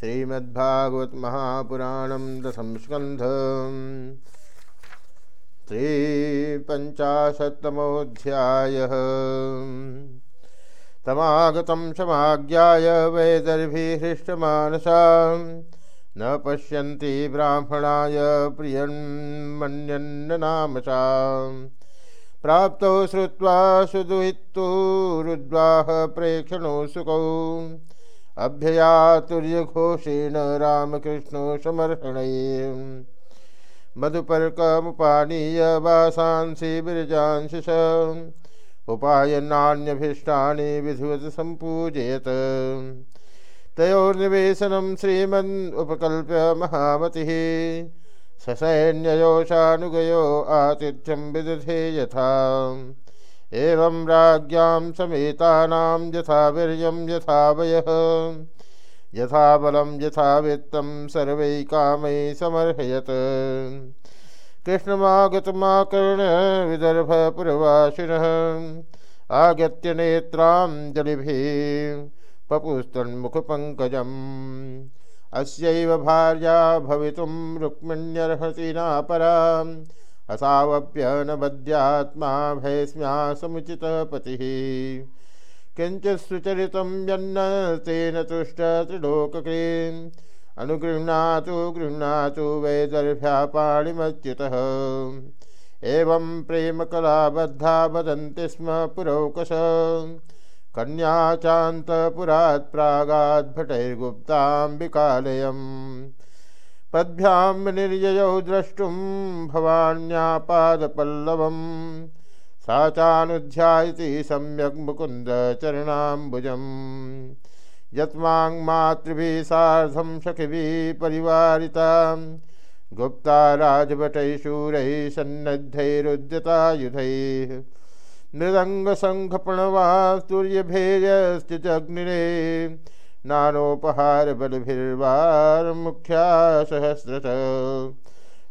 श्रीमद्भागवत महापुराण दशम स्कंध त्रिपंचाशतमोध्याय तमागत समाज्ञाय वैदर्भिहृष्टमानसा। न पश्यन्ति ब्राह्मणाय प्रियन्मन्यन्ननामसा। प्राप्तौ श्रुत्वा सुदुहितुरुद्वाह प्रेक्षणो सुखौ अभ्ययातुर्यघोषेण रामकृष्णो समर्हणये मधुपर्कमुपानीय वासांसि विरजांशिष उपायनान्यभीष्टानि विधिवत सम्पूजयत। तयोर्निवेशनं श्रीमन् उपकल्प्य महामतिः। ससैन्ययोषानुगयो आतिथ्यं विदधे यथा। एवं राज्ञां समेतानां यथा वीर्यं यथा वयः यथा बलं यथा वित्तं सर्वै कामै समर्हयत्। कृष्णमागतमाकर्ण विदर्भपुरवासिनः आगत्य नेत्राञ्जलिभिः पपुस्तन्मुखपङ्कजम्। अस्यैव भार्या भवितुं रुक्मिण्यर्हति नापराम् असावप्यनबद्यात्मा भयस्म्या समुचितपतिः किञ्चित् सुचरितं यन्न तेन तुष्टत्रिलोकक्रीम् अनुगृह्णातु गृह्णातु वैदर्भ्या पाणिमच्युतः एवं प्रेमकलाबद्धा वदन्ति स्म पुरौकश। कन्या चान्तपुरात् प्रागाद्भटैर्गुप्ताम्बिकालयम्। पद्भ्यां निर्ययौ द्रष्टुं भवान्यापादपल्लवम्। सा चानुध्यायति सम्यक् मुकुन्दचरणाम्बुजम्। यत्माङ् मातृभिः सार्धं सखिभिः परिवारिता। गुप्ता राजभटैः शूरैः सन्नद्धैरुद्यतायुधैः। मृदङ्गसङ्घपणवास्तुर्यभेयश्च जग्निरे नानोपहार बलभिर्वार मुख्या सहस्रश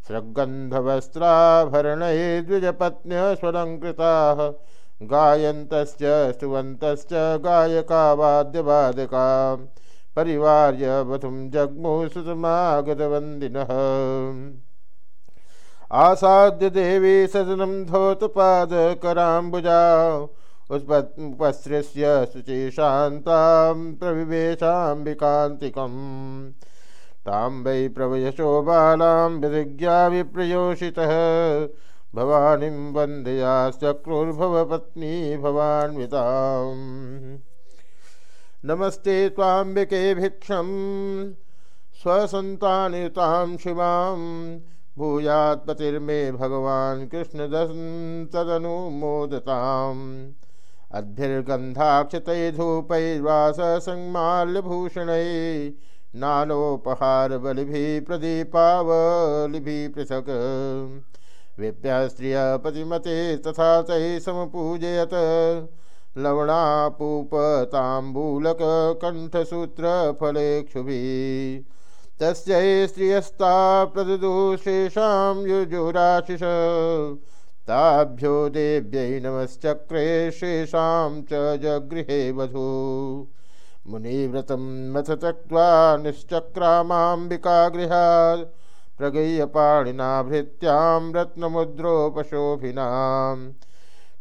स्रग्गन्धवस्त्राभरणै द्विजपत्न्य स्वलङ्कृताः गायन्तश्च, स्तुवन्तश्च गायका वाद्यवादका परिवार्य वधुं जग्मुः सुतमागतवन्दिनः आसाद्य देवी सदनं धौतपादकराम्बुजा। उपसृश्य शुचिशान्तां प्रविवेशाम्बिकान्तिकम्। तां वै प्रवयशो बालां विधिज्ञा विप्रयोषितः। भवानीं वन्दयाश्चक्रुर्भवपत्नी भवान्विताम्। नमस्ते त्वाम्बिके भिक्षं स्वसन्तानितां शिवां भूयात्पतिर्मे भगवान् कृष्णदन् तदनुमोदताम् अद्भिर्गन्धाक्षतै धूपैर्वाससंमाल्यभूषणै नानोपहारबलिभिः प्रदीपावलिभिः पृथक् विप्यास्त्रियपतिमते तथा तैः समपूजयत लवणापूपताम्बूलककण्ठसूत्रफलेक्षुभिः। तस्यै स्त्रियस्ता प्रददुशेषां युजुराशिष। ताभ्यो देव्यै नमश्चक्रे शेषां च जगृहे वधू। मुनिव्रतं मथ त्यक्त्वा निश्चक्रामाम्बिकागृहात् प्रगय्य पाणिना भृत्यां रत्नमुद्रोपशोभिनां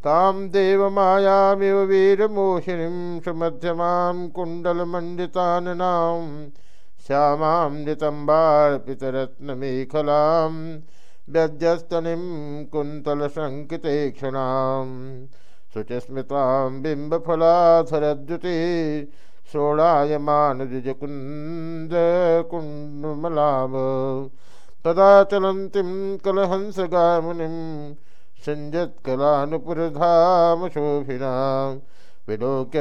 तां देवमायामिव वीरमोहिनीं सुमध्यमां कुण्डलमण्डिताननां श्यामां नितम्बार्पितरत्नमेखलां व्यज्यस्तनिं कुन्तलशङ्किते क्षणां शुचिस्मृतां बिम्बफलाधरद्युति शोणायमानजुजकुन्दकुण्डमलाव तदा चलन्तीं कलहंसगामुनिं सञ्जत्कलानुपुरधामशोभिनां विलोक्य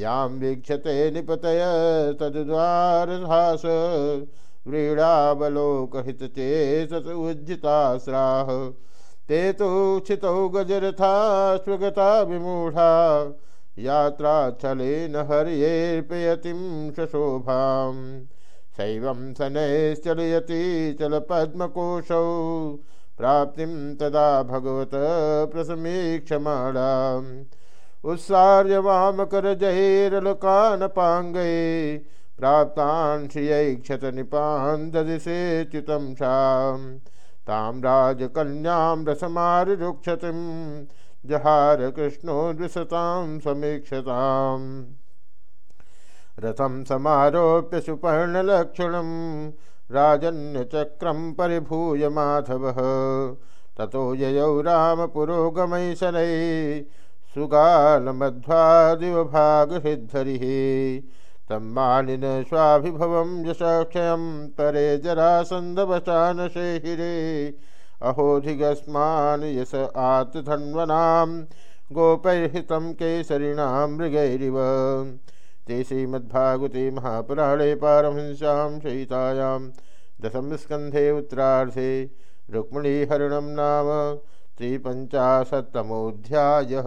यां वीक्षते निपतय तद्वारहास व्रीडावलोकहितचेतस उज्जितास्राः ते तु क्षितौ गजरथा, स्वगता विमूढा। यात्राच्छलेन हर्येर्पयतिं सशोभां शैवं शनैश्चलयति चलपद्मकोशौ। प्राप्तिं तदा भगवत प्रसमीक्षमाणा उत्सार्य वाम कर जहेरलकान वामकरजैरलकानपाङ्गै प्राप्तान् श्रियैक्षत निपान् ददिशे च्युतं शां तां राजकन्यां रसमारुक्षतिं जहार कृष्णोद्विषतां समीक्षताम्। रथं समारोप्य सुपर्णलक्षणं राजन्यचक्रं परिभूय माधवः। ततो ययौ रामपुरोगमैशनैः। सुगालमध्वादिवभागसिद्धरिः तम्मानिन स्वाभिभवं यशक्षयं परे जरासन्दवचानशेहिरे। अहोधिगस्मान् यश आत्धन्वनां गोपैर्हितं केसरिणां मृगैरिव। ते श्रीमद्भागवते महापुराणे पारमहंस्यां सहितायां दशमस्कन्धे उत्तरार्धे रुक्मिणीहरणं नाम त्रिपञ्चाशत्तमोऽध्यायः।